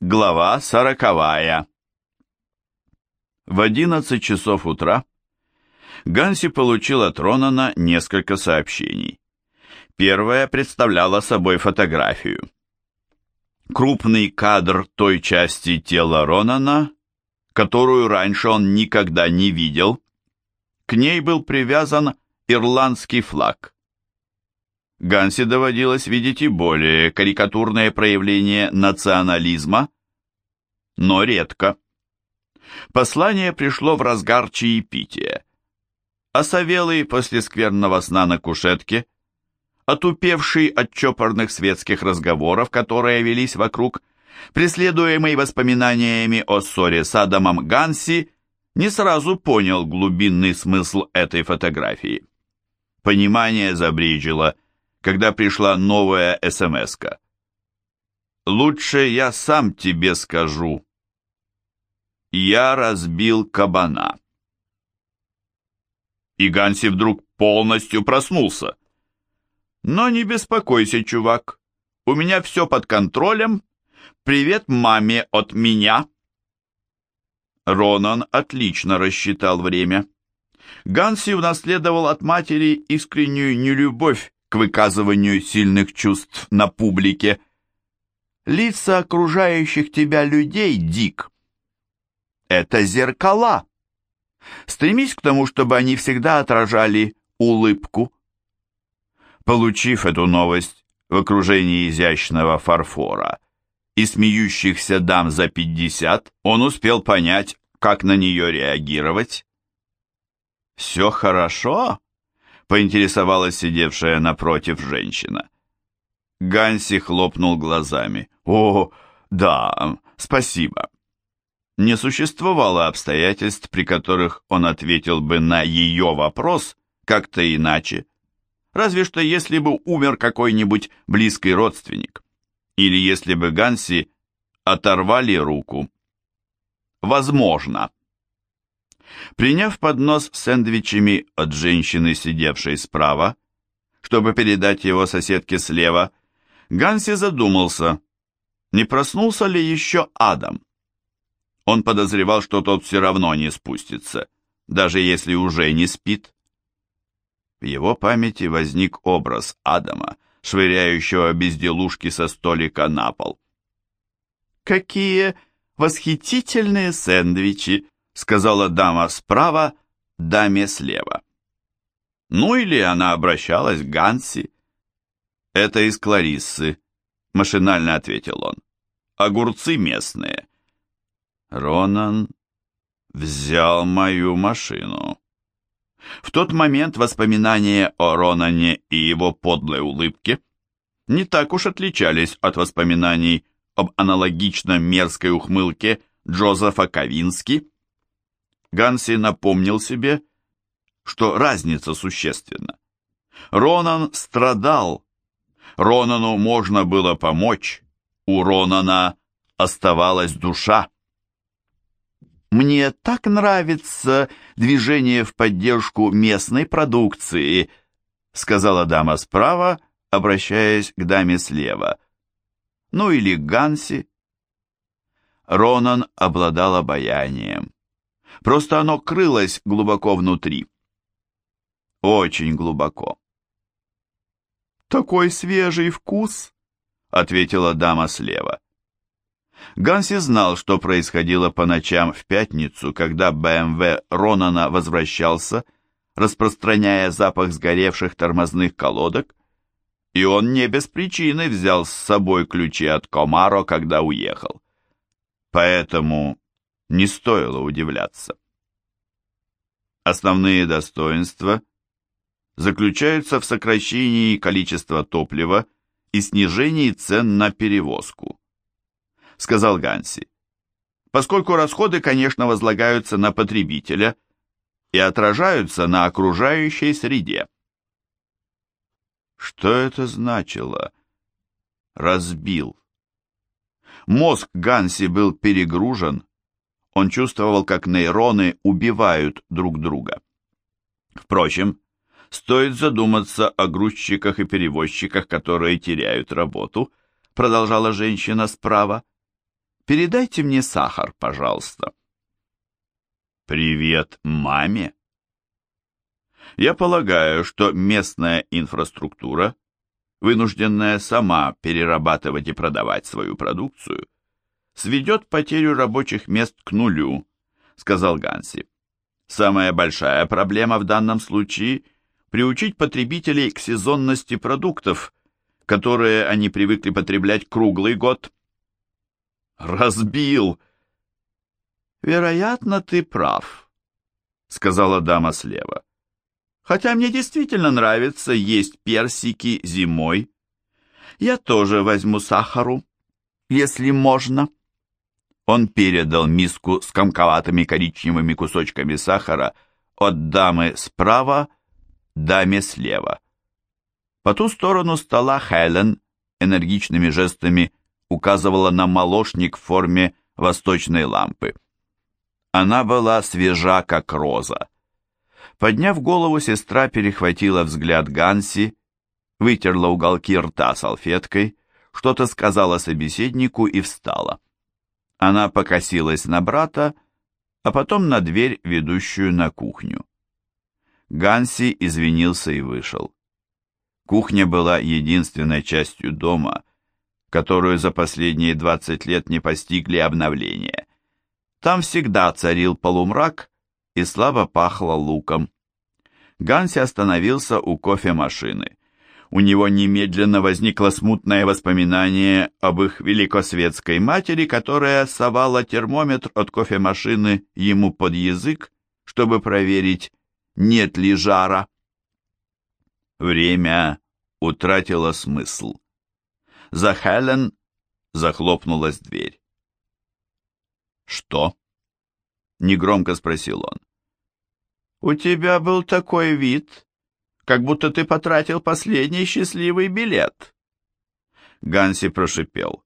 Глава сороковая. В одиннадцать часов утра Ганси получил от Ронана несколько сообщений. Первое представляло собой фотографию. Крупный кадр той части тела Ронана, которую раньше он никогда не видел. К ней был привязан ирландский флаг. Ганси доводилось видеть и более карикатурные проявления национализма, но редко. Послание пришло в разгар чаепития. Осовелый после скверного сна на кушетке, отупевший от чопорных светских разговоров, которые велись вокруг, преследуемый воспоминаниями о ссоре с Адамом Ганси, не сразу понял глубинный смысл этой фотографии. Понимание забрижило – когда пришла новая СМС-ка. «Лучше я сам тебе скажу. Я разбил кабана». И Ганси вдруг полностью проснулся. «Но не беспокойся, чувак. У меня все под контролем. Привет маме от меня». Ронан отлично рассчитал время. Ганси унаследовал от матери искреннюю нелюбовь к выказыванию сильных чувств на публике. Лица окружающих тебя людей, Дик, это зеркала. Стремись к тому, чтобы они всегда отражали улыбку. Получив эту новость в окружении изящного фарфора и смеющихся дам за пятьдесят, он успел понять, как на нее реагировать. «Все хорошо?» Поинтересовалась сидевшая напротив женщина. Ганси хлопнул глазами. «О, да, спасибо». Не существовало обстоятельств, при которых он ответил бы на ее вопрос как-то иначе. Разве что если бы умер какой-нибудь близкий родственник. Или если бы Ганси оторвали руку. Возможно. Приняв поднос с сэндвичами от женщины, сидевшей справа, чтобы передать его соседке слева, Ганси задумался, не проснулся ли еще Адам. Он подозревал, что тот все равно не спустится, даже если уже не спит. В его памяти возник образ Адама, швыряющего безделушки со столика на пол. «Какие восхитительные сэндвичи!» Сказала дама справа даме слева. Ну или она обращалась к Ганси. Это из Клариссы, машинально ответил он. Огурцы местные. Ронан взял мою машину. В тот момент воспоминания о Ронане и его подлой улыбке не так уж отличались от воспоминаний об аналогично мерзкой ухмылке Джозефа Ковински Ганси напомнил себе, что разница существенна. Ронан страдал. Ронану можно было помочь. У Ронана оставалась душа. «Мне так нравится движение в поддержку местной продукции», сказала дама справа, обращаясь к даме слева. Ну или к Ганси. Ронан обладал обаянием. Просто оно крылось глубоко внутри. Очень глубоко. «Такой свежий вкус!» — ответила дама слева. Ганси знал, что происходило по ночам в пятницу, когда БМВ Ронана возвращался, распространяя запах сгоревших тормозных колодок, и он не без причины взял с собой ключи от Комаро, когда уехал. Поэтому не стоило удивляться. Основные достоинства заключаются в сокращении количества топлива и снижении цен на перевозку, сказал Ганси. Поскольку расходы, конечно, возлагаются на потребителя и отражаются на окружающей среде. Что это значило? Разбил. Мозг Ганси был перегружен, он чувствовал, как нейроны убивают друг друга. Впрочем, стоит задуматься о грузчиках и перевозчиках, которые теряют работу, продолжала женщина справа. Передайте мне сахар, пожалуйста. Привет маме. Я полагаю, что местная инфраструктура, вынужденная сама перерабатывать и продавать свою продукцию, сведет потерю рабочих мест к нулю, сказал Ганси. Самая большая проблема в данном случае – приучить потребителей к сезонности продуктов, которые они привыкли потреблять круглый год. Разбил. Вероятно, ты прав, сказала дама слева. Хотя мне действительно нравится есть персики зимой. Я тоже возьму сахару, если можно. Он передал миску с комковатыми коричневыми кусочками сахара от дамы справа даме слева. По ту сторону стола Хелен энергичными жестами указывала на молочник в форме восточной лампы. Она была свежа, как роза. Подняв голову, сестра перехватила взгляд Ганси, вытерла уголки рта салфеткой, что-то сказала собеседнику и встала. Она покосилась на брата, а потом на дверь, ведущую на кухню. Ганси извинился и вышел. Кухня была единственной частью дома, которую за последние 20 лет не постигли обновления. Там всегда царил полумрак и слабо пахло луком. Ганси остановился у кофемашины у него немедленно возникло смутное воспоминание об их великосветской матери, которая совала термометр от кофемашины ему под язык, чтобы проверить, нет ли жара. Время утратило смысл. За Хелен захлопнулась дверь. «Что?» — негромко спросил он. «У тебя был такой вид, как будто ты потратил последний счастливый билет. Ганси прошипел.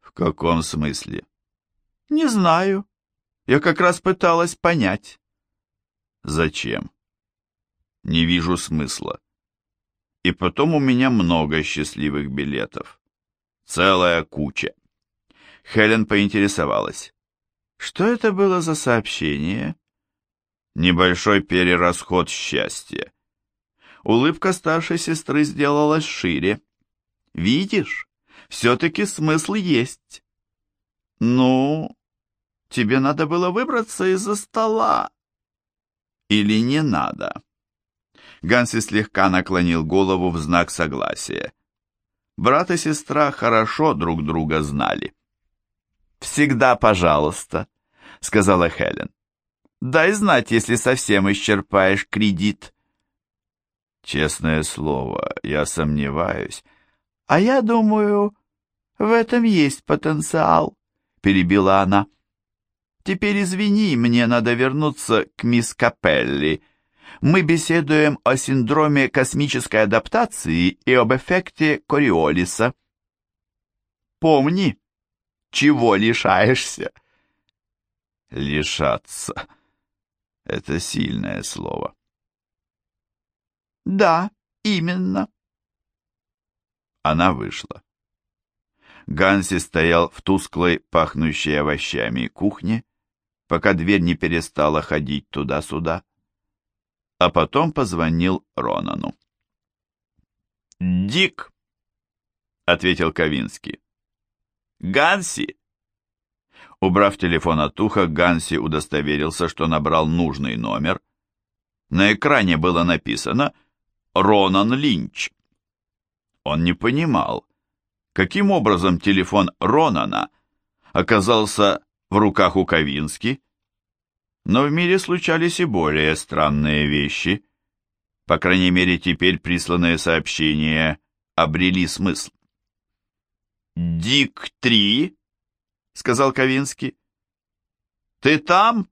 В каком смысле? Не знаю. Я как раз пыталась понять. Зачем? Не вижу смысла. И потом у меня много счастливых билетов. Целая куча. Хелен поинтересовалась. Что это было за сообщение? Небольшой перерасход счастья. Улыбка старшей сестры сделалась шире. «Видишь, все-таки смысл есть». «Ну, тебе надо было выбраться из-за стола». «Или не надо?» Ганси слегка наклонил голову в знак согласия. Брат и сестра хорошо друг друга знали. «Всегда пожалуйста», — сказала Хелен. «Дай знать, если совсем исчерпаешь кредит». Честное слово, я сомневаюсь. А я думаю, в этом есть потенциал, перебила она. Теперь извини, мне надо вернуться к мисс Капелли. Мы беседуем о синдроме космической адаптации и об эффекте Кориолиса. Помни, чего лишаешься? Лишаться. Это сильное слово. Да, именно. Она вышла. Ганси стоял в тусклой, пахнущей овощами кухне, пока дверь не перестала ходить туда-сюда, а потом позвонил Ронану. «Дик!» — ответил Ковинский. «Ганси!» Убрав телефон от уха, Ганси удостоверился, что набрал нужный номер. На экране было написано Ронан Линч. Он не понимал, каким образом телефон Ронана оказался в руках у Ковински, но в мире случались и более странные вещи. По крайней мере, теперь присланные сообщения обрели смысл. «Дик-3», — сказал Ковински. «Ты там?»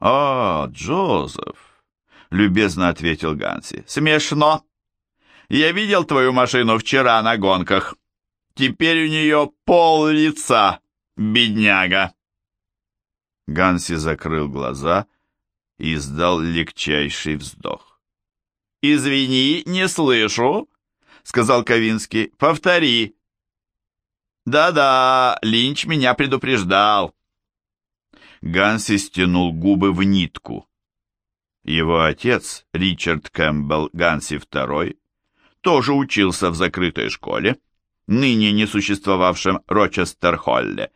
«О, Джозеф, любезно ответил Ганси. Смешно. Я видел твою машину вчера на гонках. Теперь у нее пол лица, бедняга. Ганси закрыл глаза и издал легчайший вздох. «Извини, не слышу», — сказал Ковинский. «Повтори». Да-да, Линч меня предупреждал. Ганси стянул губы в нитку. Его отец, Ричард Кэмпбелл Ганси II, тоже учился в закрытой школе, ныне не существовавшем Рочестер-Холле.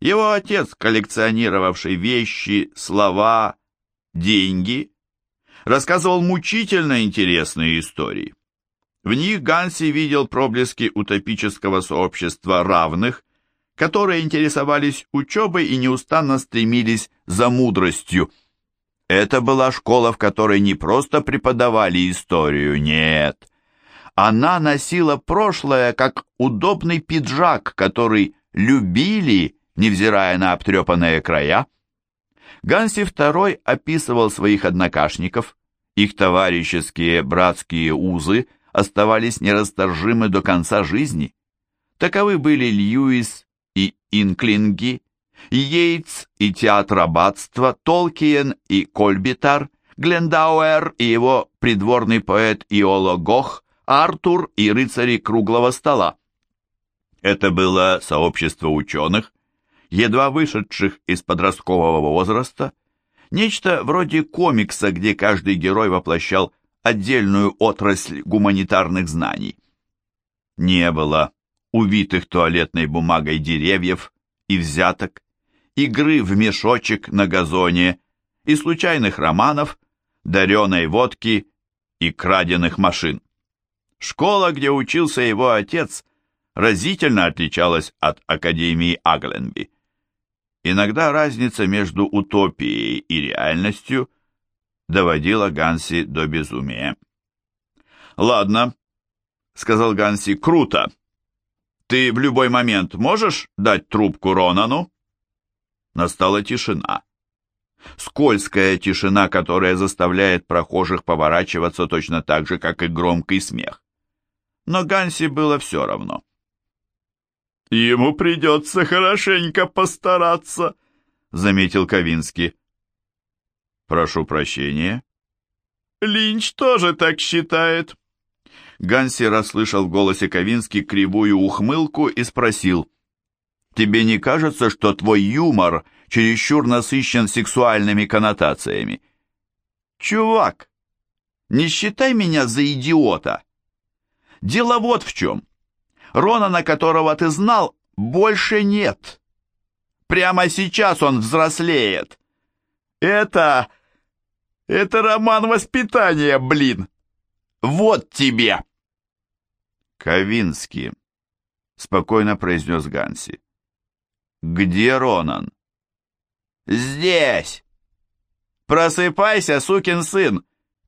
Его отец, коллекционировавший вещи, слова, деньги, рассказывал мучительно интересные истории. В них Ганси видел проблески утопического сообщества равных, которые интересовались учебой и неустанно стремились за мудростью. Это была школа, в которой не просто преподавали историю, нет. Она носила прошлое как удобный пиджак, который любили, невзирая на обтрепанные края. Ганси II описывал своих однокашников, их товарищеские братские узы – оставались нерасторжимы до конца жизни. Таковы были Льюис и Инклинги, Йейтс и Театр Аббатства, Толкиен и Кольбитар, Глендауэр и его придворный поэт Иоло Гох, Артур и рыцари круглого стола. Это было сообщество ученых, едва вышедших из подросткового возраста, нечто вроде комикса, где каждый герой воплощал отдельную отрасль гуманитарных знаний. Не было увитых туалетной бумагой деревьев и взяток, игры в мешочек на газоне и случайных романов, дареной водки и краденых машин. Школа, где учился его отец, разительно отличалась от Академии Агленби. Иногда разница между утопией и реальностью – доводила Ганси до безумия. «Ладно», — сказал Ганси, — «круто. Ты в любой момент можешь дать трубку Ронану?» Настала тишина. Скользкая тишина, которая заставляет прохожих поворачиваться точно так же, как и громкий смех. Но Ганси было все равно. «Ему придется хорошенько постараться», — заметил Ковинский. «Прошу прощения». «Линч тоже так считает». Ганси расслышал в голосе Ковински кривую ухмылку и спросил, «Тебе не кажется, что твой юмор чересчур насыщен сексуальными коннотациями?» «Чувак, не считай меня за идиота. Дело вот в чем. Ронана, которого ты знал, больше нет. Прямо сейчас он взрослеет. Это это роман воспитания, блин! Вот тебе!» «Ковинский», — спокойно произнес Ганси. «Где Ронан?» «Здесь!» «Просыпайся, сукин сын!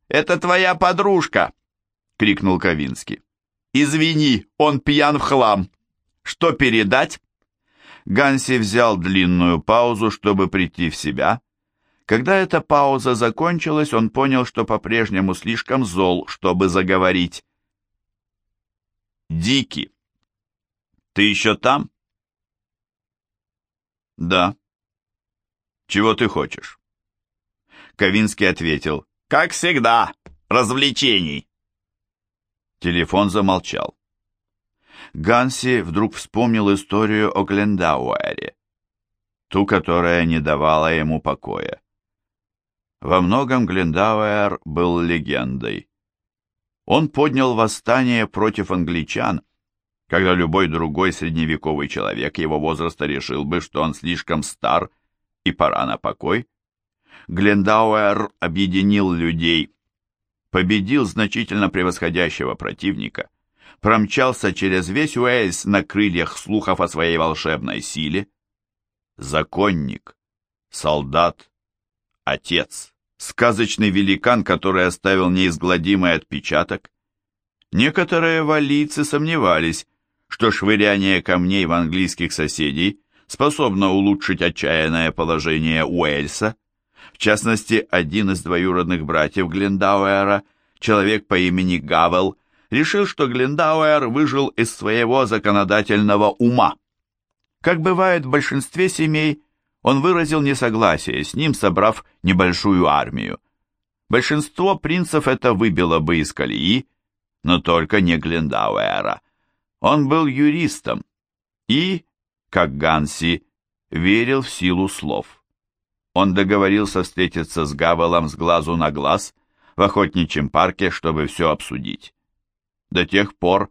Это твоя подружка!» — крикнул Ковинский. «Извини, он пьян в хлам. Что передать?» Ганси взял длинную паузу, чтобы прийти в себя, когда эта пауза закончилась, он понял, что по-прежнему слишком зол, чтобы заговорить. «Дики, ты еще там?» «Да». «Чего ты хочешь?» Ковинский ответил. «Как всегда, развлечений». Телефон замолчал. Ганси вдруг вспомнил историю о Глендауэре, ту, которая не давала ему покоя. Во многом Глендауэр был легендой. Он поднял восстание против англичан, когда любой другой средневековый человек его возраста решил бы, что он слишком стар и пора на покой. Глендауэр объединил людей, победил значительно превосходящего противника, промчался через весь Уэльс на крыльях слухов о своей волшебной силе. Законник, солдат, отец сказочный великан, который оставил неизгладимый отпечаток. Некоторые валийцы сомневались, что швыряние камней в английских соседей способно улучшить отчаянное положение Уэльса. В частности, один из двоюродных братьев Глендауэра, человек по имени Гавел, решил, что Глендауэр выжил из своего законодательного ума. Как бывает в большинстве семей, он выразил несогласие с ним, собрав небольшую армию. Большинство принцев это выбило бы из колеи, но только не Глендауэра. Он был юристом, И, как Ганси, верил в силу слов. Он договорился встретиться с Гавелом с глазу на глаз в охотничьем парке, чтобы все обсудить. До тех пор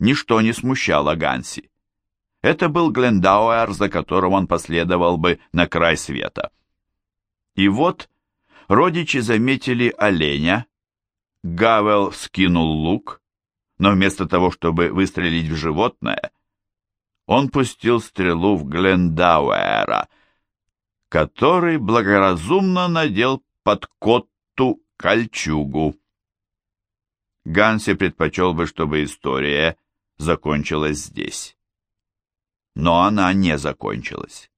ничто не смущало Ганси. Это был Глендауэр, за которым он последовал бы на край света. И вот родичи заметили оленя, Гавел скинул лук, но вместо того, чтобы выстрелить в животное, он пустил стрелу в Глендауэра, который благоразумно надел под котту кольчугу. Ганси предпочел бы, чтобы история закончилась здесь. Но она не закончилась.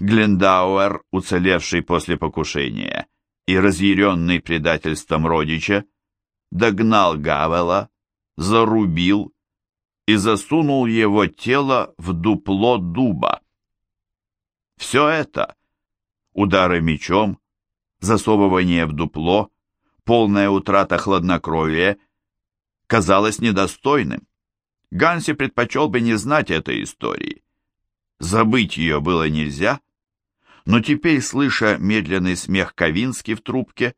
Глендауэр, уцелевший после покушения и разъяренный предательством родича, догнал Гавела, зарубил и засунул его тело в дупло дуба. Все это — удары мечом, засовывание в дупло, полная утрата хладнокровия — казалось недостойным. Ганси предпочел бы не знать этой истории. Забыть ее было нельзя, но теперь, слыша медленный смех Ковински в трубке,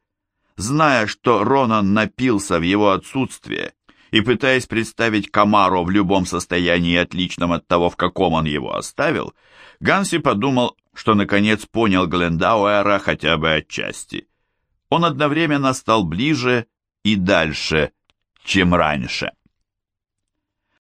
зная, что Ронан напился в его отсутствие и пытаясь представить Камаро в любом состоянии отличном от того, в каком он его оставил, Ганси подумал, что наконец понял Глендауэра хотя бы отчасти. Он одновременно стал ближе и дальше, чем раньше.